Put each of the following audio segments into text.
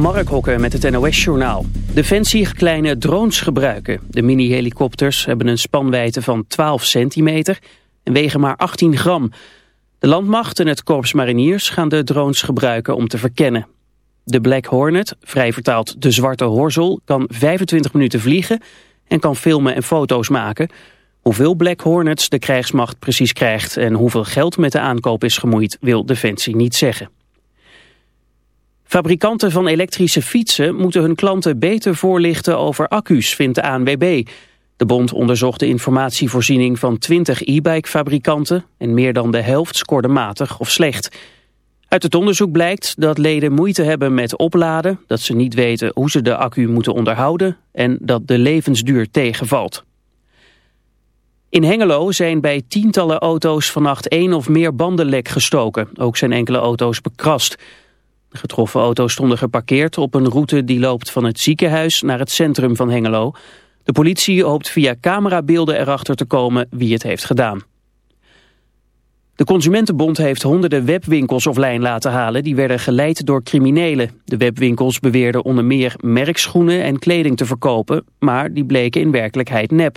Mark Hokker met het NOS-journaal. Defensie kleine drones gebruiken. De mini-helikopters hebben een spanwijdte van 12 centimeter en wegen maar 18 gram. De landmacht en het korps mariniers gaan de drones gebruiken om te verkennen. De Black Hornet, vrij vertaald de zwarte horzel, kan 25 minuten vliegen en kan filmen en foto's maken. Hoeveel Black Hornets de krijgsmacht precies krijgt en hoeveel geld met de aankoop is gemoeid, wil Defensie niet zeggen. Fabrikanten van elektrische fietsen moeten hun klanten beter voorlichten over accu's, vindt de ANWB. De bond onderzocht de informatievoorziening van 20 e-bike fabrikanten en meer dan de helft scoorde matig of slecht. Uit het onderzoek blijkt dat leden moeite hebben met opladen, dat ze niet weten hoe ze de accu moeten onderhouden en dat de levensduur tegenvalt. In Hengelo zijn bij tientallen auto's vannacht één of meer bandenlek gestoken. Ook zijn enkele auto's bekrast. De getroffen auto's stonden geparkeerd op een route die loopt van het ziekenhuis naar het centrum van Hengelo. De politie hoopt via camerabeelden erachter te komen wie het heeft gedaan. De Consumentenbond heeft honderden webwinkels offline laten halen... die werden geleid door criminelen. De webwinkels beweerden onder meer merkschoenen en kleding te verkopen... maar die bleken in werkelijkheid nep.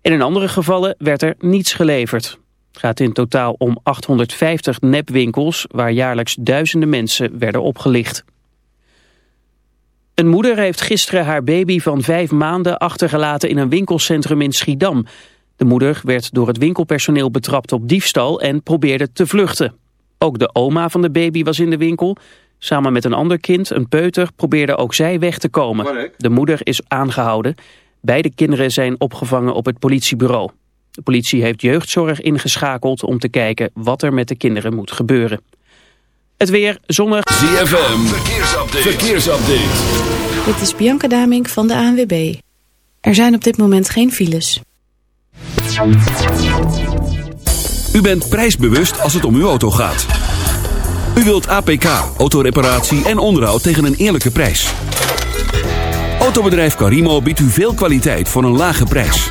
En in andere gevallen werd er niets geleverd. Het gaat in totaal om 850 nepwinkels waar jaarlijks duizenden mensen werden opgelicht. Een moeder heeft gisteren haar baby van vijf maanden achtergelaten in een winkelcentrum in Schiedam. De moeder werd door het winkelpersoneel betrapt op diefstal en probeerde te vluchten. Ook de oma van de baby was in de winkel. Samen met een ander kind, een peuter, probeerde ook zij weg te komen. De moeder is aangehouden. Beide kinderen zijn opgevangen op het politiebureau. De politie heeft jeugdzorg ingeschakeld om te kijken wat er met de kinderen moet gebeuren. Het weer zonnig. ZFM, verkeersupdate. verkeersupdate. Dit is Bianca Damink van de ANWB. Er zijn op dit moment geen files. U bent prijsbewust als het om uw auto gaat. U wilt APK, autoreparatie en onderhoud tegen een eerlijke prijs. Autobedrijf Carimo biedt u veel kwaliteit voor een lage prijs.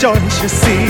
Rejoice, you see.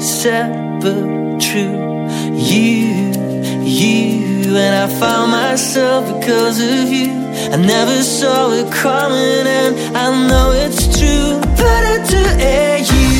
sad but true. You, you, and I found myself because of you. I never saw it coming, and I know it's true. Better to air you.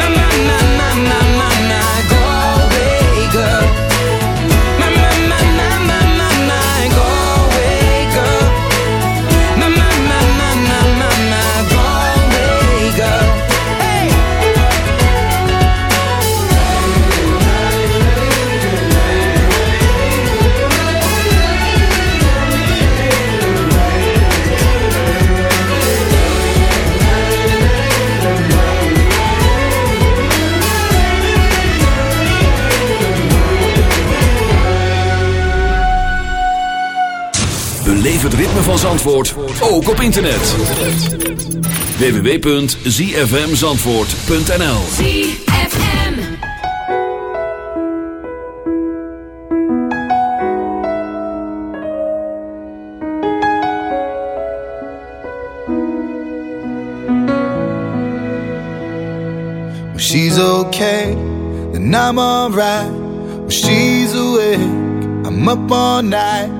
My, my, my, my, my, my, Beleef het ritme van Zandvoort, ook op internet. www.zfmzandvoort.nl ZFM. When she's okay, then I'm alright. When she's awake, I'm up all night.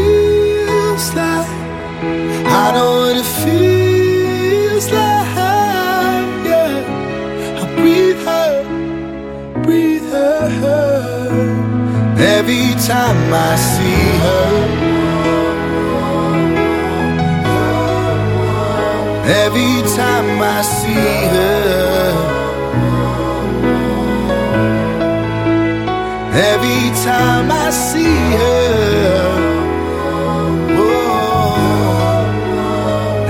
I know what it feels like. Yeah. I breathe her, breathe her. Every time I see her. Every time I see her. Every time I see her.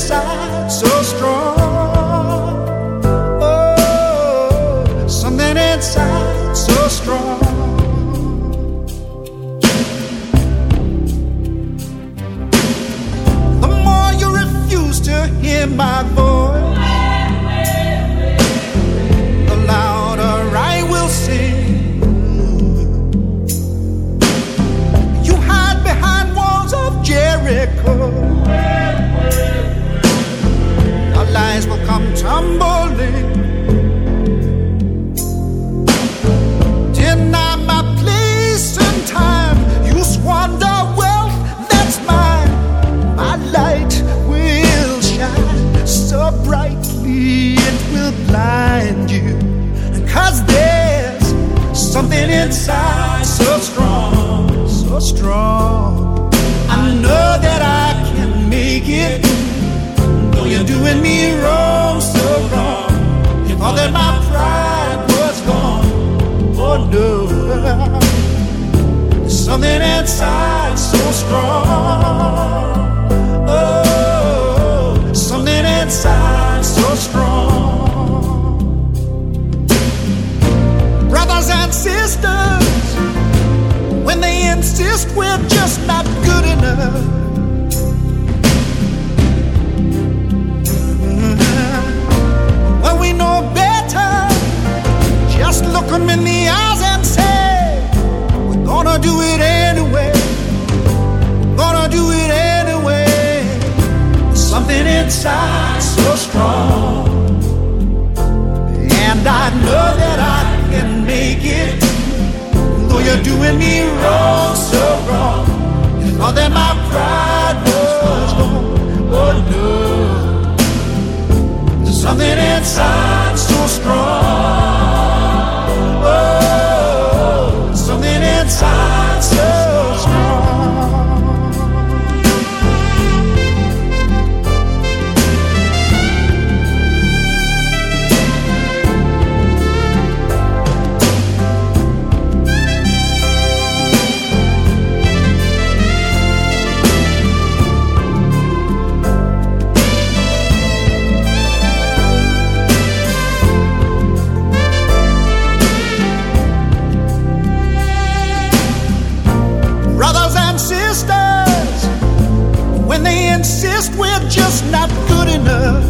Inside so strong. make it. Though you're doing me wrong, so wrong. And all that my pride was, was gone. Oh no. There's something inside so strong. Oh, something inside. just not good enough.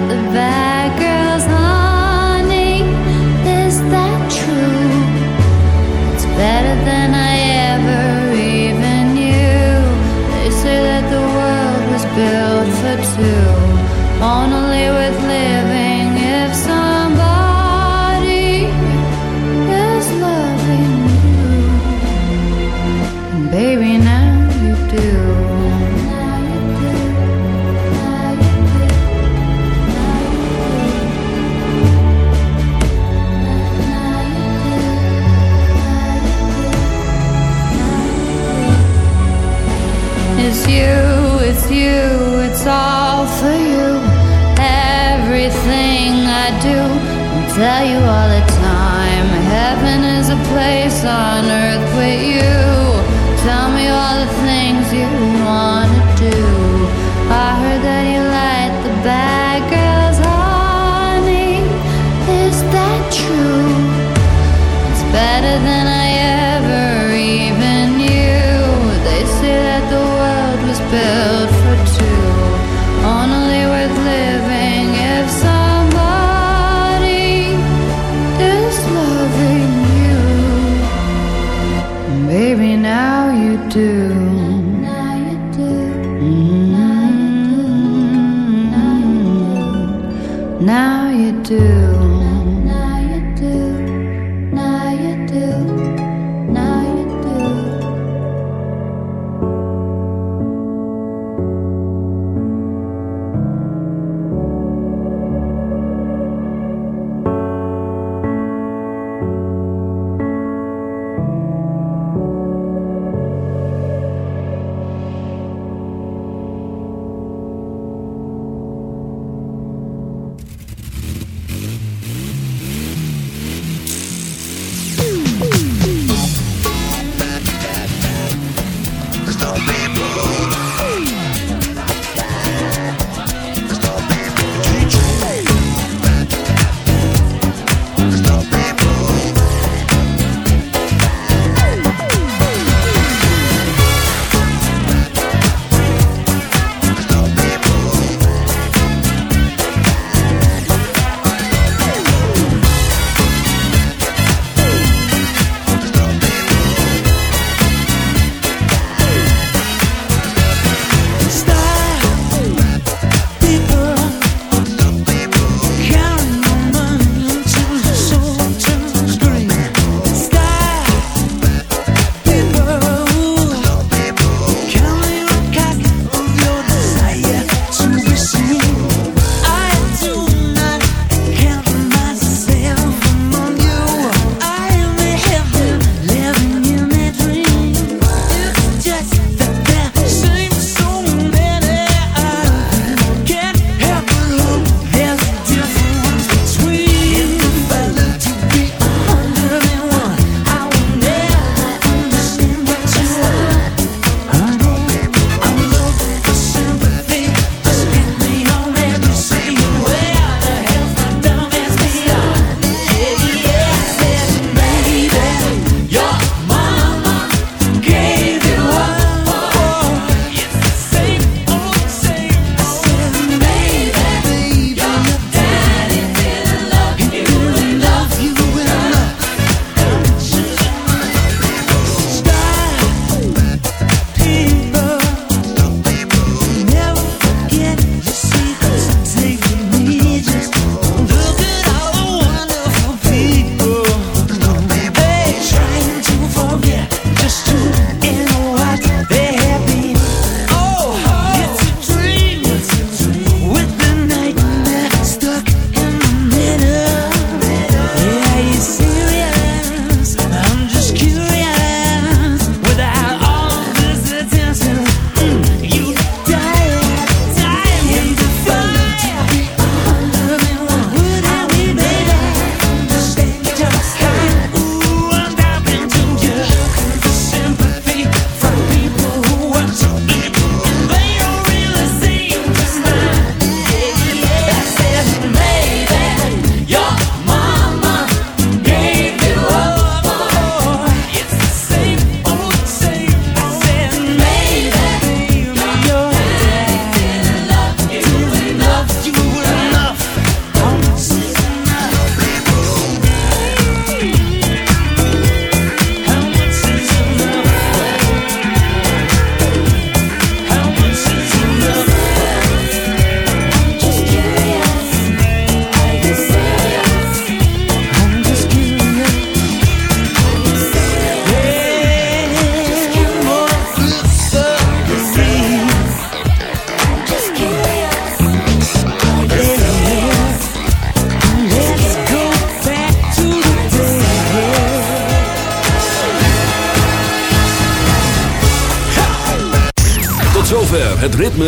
built for two, only with